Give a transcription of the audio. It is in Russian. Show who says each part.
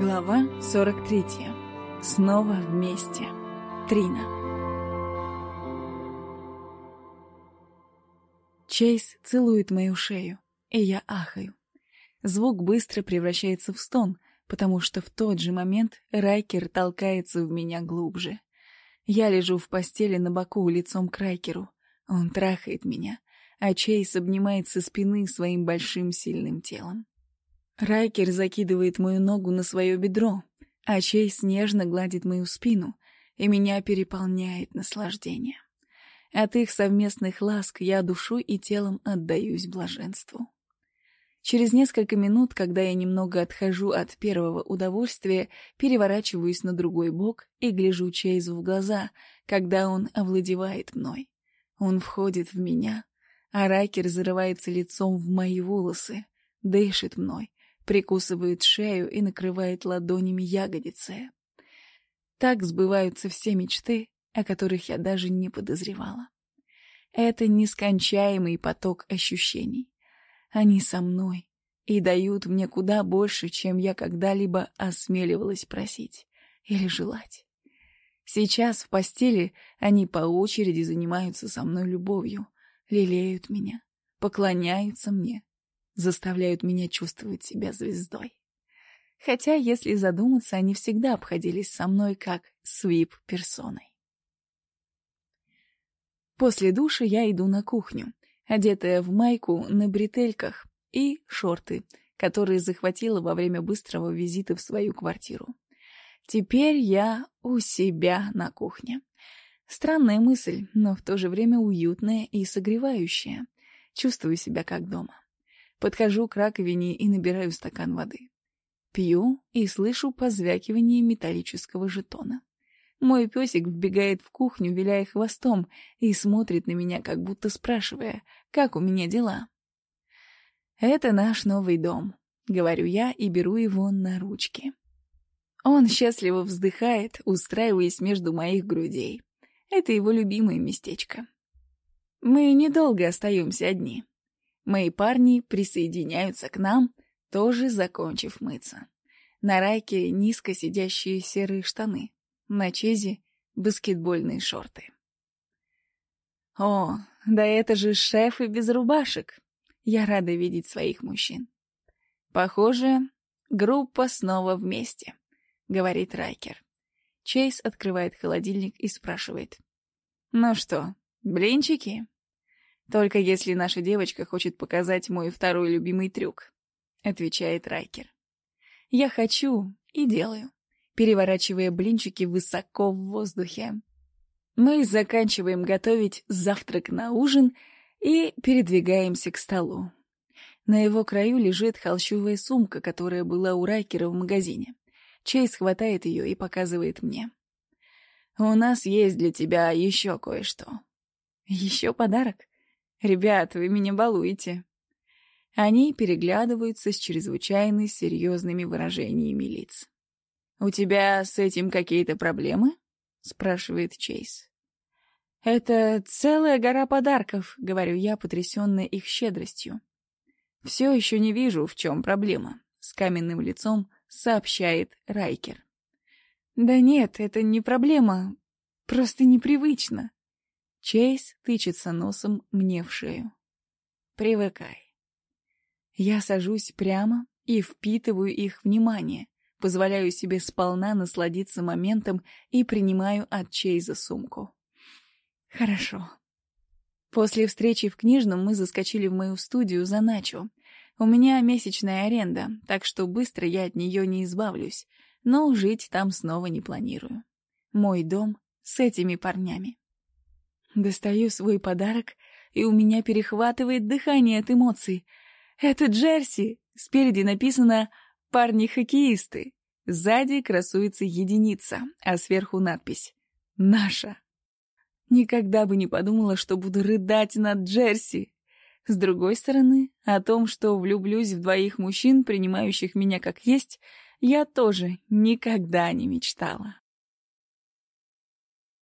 Speaker 1: Глава 43. Снова вместе. Трина. Чейз целует мою шею, и я ахаю. Звук быстро превращается в стон, потому что в тот же момент Райкер толкается в меня глубже. Я лежу в постели на боку лицом к Райкеру. Он трахает меня, а Чейз обнимает со спины своим большим сильным телом. Райкер закидывает мою ногу на свое бедро, а Чейз нежно гладит мою спину, и меня переполняет наслаждение. От их совместных ласк я душой и телом отдаюсь блаженству. Через несколько минут, когда я немного отхожу от первого удовольствия, переворачиваюсь на другой бок и гляжу Чейзу в глаза, когда он овладевает мной. Он входит в меня, а Райкер зарывается лицом в мои волосы, дышит мной, прикусывает шею и накрывает ладонями ягодицы. Так сбываются все мечты, о которых я даже не подозревала. Это нескончаемый поток ощущений. Они со мной и дают мне куда больше, чем я когда-либо осмеливалась просить или желать. Сейчас в постели они по очереди занимаются со мной любовью, лелеют меня, поклоняются мне, заставляют меня чувствовать себя звездой. Хотя, если задуматься, они всегда обходились со мной как свип-персоной. После душа я иду на кухню, одетая в майку на бретельках и шорты, которые захватила во время быстрого визита в свою квартиру. Теперь я у себя на кухне. Странная мысль, но в то же время уютная и согревающая. Чувствую себя как дома. Подхожу к раковине и набираю стакан воды. Пью и слышу позвякивание металлического жетона. Мой песик вбегает в кухню, виляя хвостом, и смотрит на меня, как будто спрашивая, как у меня дела. «Это наш новый дом», — говорю я и беру его на ручки. Он счастливо вздыхает, устраиваясь между моих грудей. Это его любимое местечко. Мы недолго остаемся одни. Мои парни присоединяются к нам, тоже закончив мыться. На райке низко сидящие серые штаны, на чезе баскетбольные шорты. О, да это же шефы без рубашек. Я рада видеть своих мужчин. Похоже, группа снова вместе, говорит Райкер. Чейз открывает холодильник и спрашивает. Ну что, блинчики? Только если наша девочка хочет показать мой второй любимый трюк, отвечает Райкер. Я хочу и делаю, переворачивая блинчики высоко в воздухе. Мы заканчиваем готовить завтрак на ужин и передвигаемся к столу. На его краю лежит холщовая сумка, которая была у Райкера в магазине. Чейз хватает ее и показывает мне. «У нас есть для тебя еще кое-что». «Еще подарок?» «Ребят, вы меня балуете». Они переглядываются с чрезвычайно серьезными выражениями лиц. «У тебя с этим какие-то проблемы?» — спрашивает Чейз. «Это целая гора подарков», — говорю я, потрясенная их щедростью. «Все еще не вижу, в чем проблема», — с каменным лицом сообщает Райкер. «Да нет, это не проблема, просто непривычно», Чейз тычется носом мне в шею. Привыкай. Я сажусь прямо и впитываю их внимание, позволяю себе сполна насладиться моментом и принимаю от Чейза сумку. Хорошо. После встречи в книжном мы заскочили в мою студию за Начо. У меня месячная аренда, так что быстро я от нее не избавлюсь, но жить там снова не планирую. Мой дом с этими парнями. Достаю свой подарок, и у меня перехватывает дыхание от эмоций. Это Джерси! Спереди написано «Парни-хоккеисты». Сзади красуется единица, а сверху надпись «Наша». Никогда бы не подумала, что буду рыдать над Джерси. С другой стороны, о том, что влюблюсь в двоих мужчин, принимающих меня как есть, я тоже никогда не мечтала.